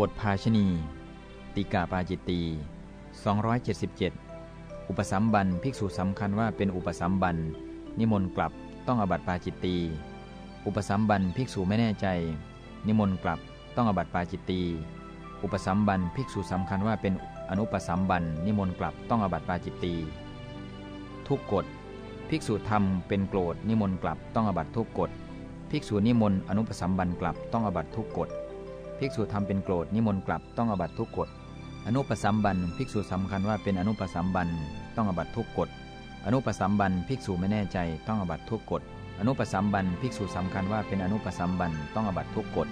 บทภาชณี ติกาปาจิตตี 277 อุปสัมบันภิกษุสำคัญว่าเป็นอุปสัมบัน นิมนต์กลับต้องอบัติปาจิตตี อุปสัมบันภิกษุไม่แน่ใจ นิมนต์กลับต้องอบัติปาจิตตี อุปสัมบันภิกษุสำคัญว่าเป็นอนุปสัมบันนิมนต์กลับต้องอบัติปาจิตตี ทุกกฎภิกษุทำเป็นโกรธนิมนต์กลับต้องอบัตทุกกฎภิกษุนิมนต์อนุปสัมบันกลับต้องอบัตทุกกฎ ภิกษุทำเป็นโกรธนิมนต์กลับต้องอบัตทุกกฎอนุปสัมบันภิกษุสำคัญว่าเป็นอนุปสัมบันต้องอบัตทุกกฎอนุปสัมบันภิกษุไม่แน่ใจต้องอบัตทุกกฎอนุปสัมบันภิกษุสำคัญว่าเป็นอนุปสัมบันต้องอบัตทุกกฎ